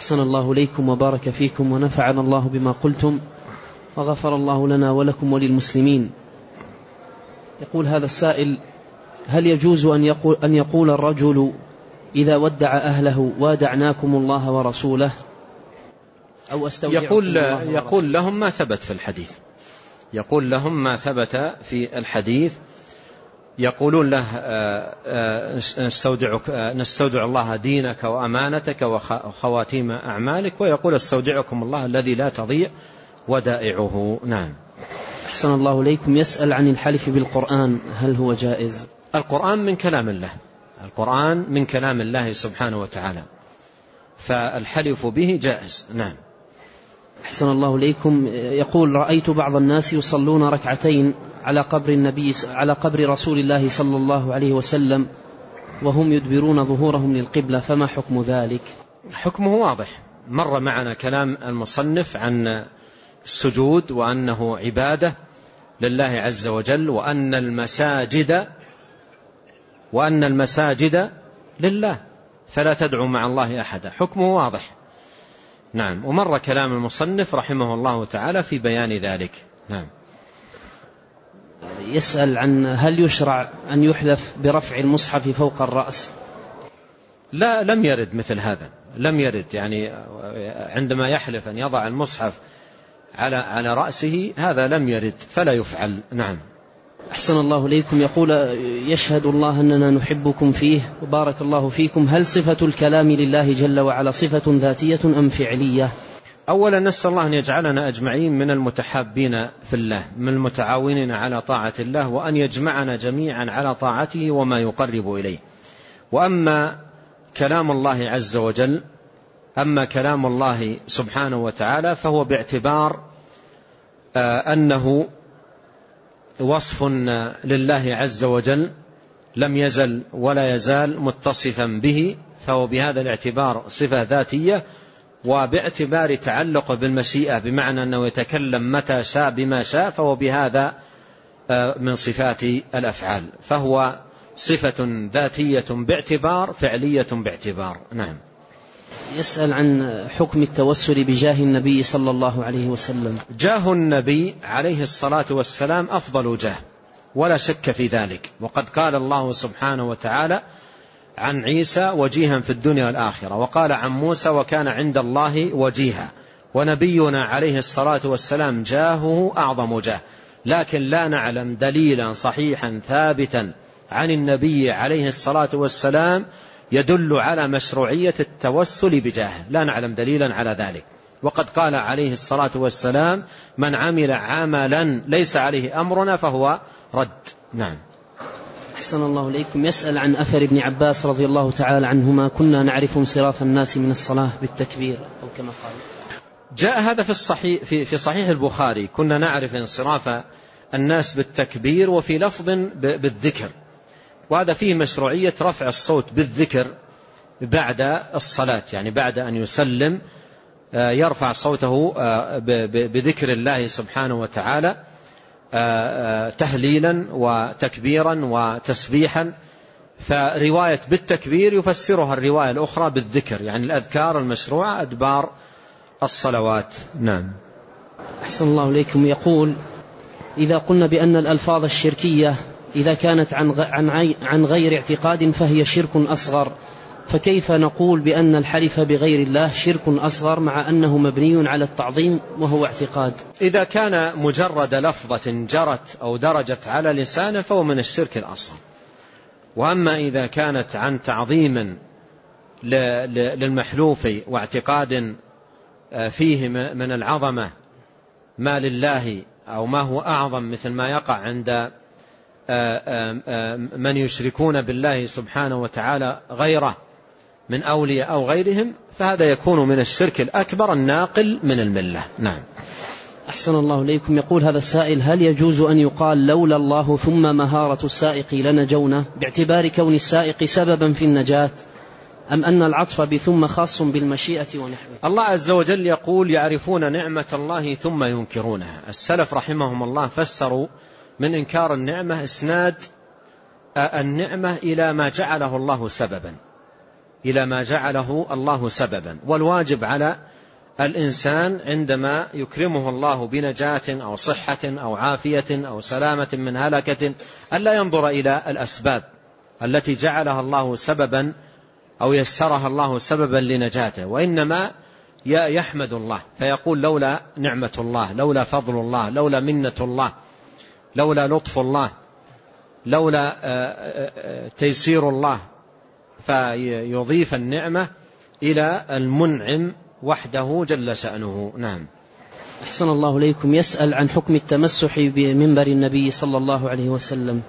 أحسن الله إليكم وبارك فيكم ونفعنا الله بما قلتم وغفر الله لنا ولكم وللمسلمين. يقول هذا السائل هل يجوز أن يقول, أن يقول الرجل إذا ودع أهله وادعناكم الله ورسوله؟ أو أستودعكم يقول, الله يقول لهم ما ثبت في الحديث. يقول لهم ما ثبت في الحديث يقولون له آه، آه، نستودعك آه، نستودع الله دينك وأمانتك وخواتيم أعمالك ويقول استودعكم الله الذي لا تضيع ودائعه. نعم. أحسن الله إليكم. يسأل عن الحلف بالقرآن هل هو جائز؟ القرآن من كلام الله. القرآن من كلام الله سبحانه وتعالى. فالحلف به جائز. نعم. أحسن الله إليكم. يقول رأيت بعض الناس يصلون ركعتين على قبر النبي على قبر رسول الله صلى الله عليه وسلم وهم يدبرون ظهورهم للقبلة فما حكم ذلك؟ حكمه واضح. مر معنا كلام المصنف عن السجود وأنه عبادة لله عز وجل وأن المساجد وأن المساجد لله فلا تدعو مع الله أحدا. حكمه واضح. نعم. ومر كلام المصنف رحمه الله تعالى في بيان ذلك. نعم. يسأل عن هل يشرع أن يحلف برفع المصحف فوق الرأس؟ لا لم يرد مثل هذا. لم يرد. يعني عندما يحلف أن يضع المصحف على على رأسه هذا لم يرد فلا يفعل. نعم. أحسن الله إليكم. يقول يشهد الله أننا نحبكم فيه. وبارك الله فيكم. هل صفة الكلام لله جل وعلا صفة ذاتية أم فعلية؟ أولا نسأل الله أن يجعلنا أجمعين من المتحابين في الله من المتعاونين على طاعة الله وأن يجمعنا جميعا على طاعته وما يقرب إليه. وأما كلام الله عز وجل أما كلام الله سبحانه وتعالى فهو باعتبار آه، أنه وصف لله عز وجل لم يزل ولا يزال متصفا به فهو بهذا الاعتبار صفة ذاتية وباعتبار تعلق بالمشيئة بمعنى أنه يتكلم متى شاء بما شاء فهو بهذا آه، من صفات الأفعال. فهو صفة ذاتية باعتبار فعلية باعتبار. نعم. يسأل عن حكم التوسل بجاه النبي صلى الله عليه وسلم. جاه النبي عليه الصلاة والسلام أفضل جاه ولا شك في ذلك. وقد قال الله سبحانه وتعالى عن عيسى وجيها في الدنيا والآخرة وقال عن موسى وكان عند الله وجيها ونبينا عليه الصلاة والسلام جاهه أعظم جاه لكن لا نعلم دليلا صحيحا ثابتا عن النبي عليه الصلاة والسلام يدل على مشروعية التوسل بجاهه لا نعلم دليلا على ذلك. وقد قال عليه الصلاة والسلام من عمل عملا ليس عليه أمرنا فهو رد. نعم. أحسن الله إليكم. يسأل عن أثر ابن عباس رضي الله تعالى عنهما. كنا نعرف انصراف الناس من الصلاة بالتكبير أو كما قال. جاء هذا في الصحيح في, في صحيح البخاري. كنا نعرف انصراف الناس بالتكبير وفي لفظ بالذكر. وهذا فيه مشروعية رفع الصوت بالذكر بعد الصلاة. يعني بعد أن يسلم آه، يرفع صوته آه، بذكر الله سبحانه وتعالى. تهليلا وتكبيرا وتسبيحا فرواية بالتكبير يفسرها الرواية الأخرى بالذكر يعني الأذكار المشروعة أدبار الصلوات. نعم. أحسن الله إليكم. يقول إذا قلنا بأن الألفاظ الشركية إذا كانت عن عن غير اعتقاد فهي شرك أصغر. فكيف نقول بأن الحلف بغير الله شرك أصغر مع أنه مبني على التعظيم وهو اعتقاد؟ إذا كان مجرد لفظة جرت أو درجت على لسانه فهو من الشرك الأصغر. وأما إذا كانت عن تعظيم للمحلوف واعتقاد آه، فيه من العظمة ما لله أو ما هو أعظم مثل ما يقع عند من يشركون بالله سبحانه وتعالى غيره من أولياء أو غيرهم فهذا يكون من الشرك الأكبر الناقل من الملة. نعم. أحسن الله إليكم. يقول هذا السائل هل يجوز أن يقال لولا الله ثم مهارة السائق لنجونا؟ باعتبار كون السائق سببا في النجاة أم أن العطف بثم خاص بالمشيئة ونحوه؟ الله عز وجل يقول يعرفون نعمة الله ثم ينكرونها. السلف رحمهم الله فسروا من إنكار النعمة إسناد النعمة إلى ما جعله الله سببا. إلى ما جعله الله سببا. والواجب على الإنسان عندما يكرمه الله بنجاة أو صحة أو عافية أو سلامة من هلكة ألا ينظر إلى الأسباب التي جعلها الله سببا أو يسرها الله سببا لنجاته. وإنما يحمد الله. فيقول لولا نعمة الله لولا فضل الله لولا منة الله لولا لطف الله لولا تيسير الله فيضيف النعمة إلى المنعم وحده جل شأنه. نعم. أحسن الله ليكم يسأل عن حكم التمسح بمنبر النبي صلى الله عليه وسلم.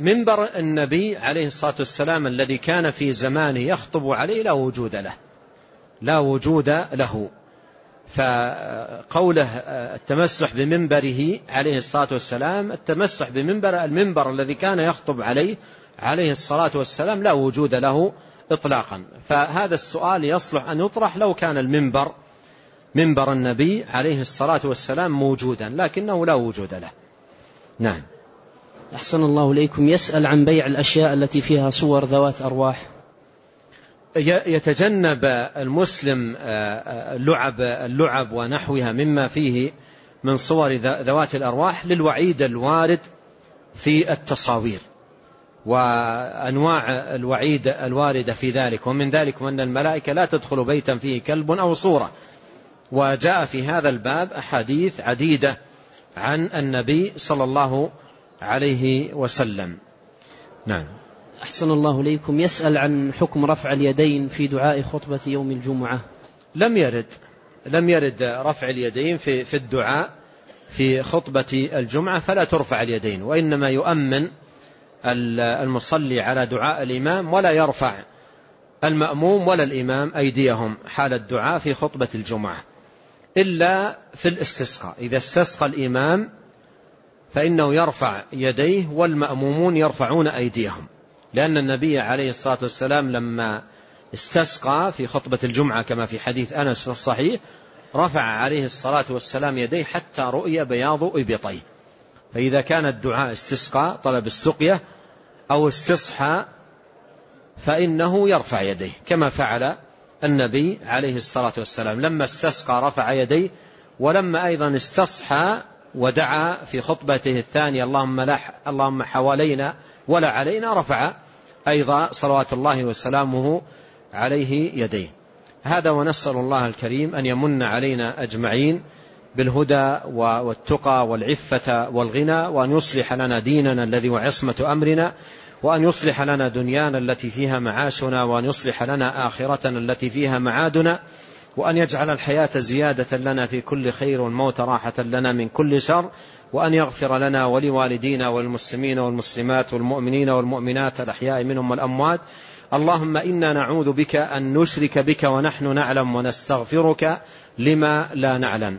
منبر النبي عليه الصلاة والسلام الذي كان في زمانه يخطب عليه لا وجود له. لا وجود له. فقوله التمسح بمنبره عليه الصلاة والسلام التمسح بمنبر المنبر الذي كان يخطب عليه عليه الصلاة والسلام لا وجود له إطلاقا. فهذا السؤال يصلح أن يطرح لو كان المنبر منبر النبي عليه الصلاة والسلام موجودا لكنه لا وجود له. نعم. أحسن الله إليكم. يسأل عن بيع الأشياء التي فيها صور ذوات أرواح. يتجنب المسلم اللعب, اللعب ونحوها مما فيه من صور ذوات الأرواح للوعيد الوارد في التصاوير. وأنواع الوعيد الواردة في ذلك. ومن ذلك أن الملائكة لا تدخل بيتا فيه كلب أو صورة. وجاء في هذا الباب أحاديث عديدة عن النبي صلى الله عليه وسلم. نعم. أحسن الله ليكم يسأل عن حكم رفع اليدين في دعاء خطبة يوم الجمعة. لم يرد لم يرد رفع اليدين في في الدعاء في خطبة الجمعة فلا ترفع اليدين وإنما يؤمن المصلي على دعاء الإمام ولا يرفع المأموم ولا الإمام أيديهم حال الدعاء في خطبة الجمعة. إلا في الاستسقاء. إذا استسقى الإمام فإنه يرفع يديه والمأمومون يرفعون أيديهم. لأن النبي عليه الصلاة والسلام لما استسقى في خطبة الجمعة كما في حديث أنس في الصحيح رفع عليه الصلاة والسلام يديه حتى رؤي بياض إبطيه. فإذا كان الدعاء استسقى طلب السقية أو استصحى فإنه يرفع يديه كما فعل النبي عليه الصلاة والسلام. لما استسقى رفع يديه ولما أيضا استصحى ودعا في خطبته الثانية اللهم, لا اللهم حوالينا ولا علينا رفع أيضا صلوات الله وسلامه عليه يديه. هذا ونسأل الله الكريم أن يمن علينا أجمعين بالهدى والتقى والعفة والغنى وأن يصلح لنا ديننا الذي وعصمة أمرنا وأن يصلح لنا دنيانا التي فيها معاشنا وأن يصلح لنا آخرتنا التي فيها معادنا وأن يجعل الحياة زيادة لنا في كل خير والموت راحة لنا من كل شر وأن يغفر لنا ولوالدينا والمسلمين والمسلمات والمؤمنين والمؤمنات الأحياء منهم والأموات. اللهم إنا نعوذ بك أن نشرك بك ونحن نعلم ونستغفرك لما لا نعلم.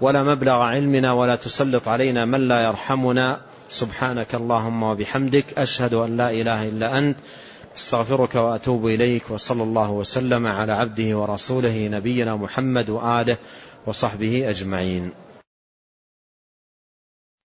ولا مبلغ علمنا ولا تسلط علينا من لا يرحمنا. سبحانك اللهم وبحمدك أشهد أن لا إله إلا أنت أستغفرك وأتوب إليك وصلى الله وسلم على عبده ورسوله نبينا محمد وآله وصحبه أجمعين.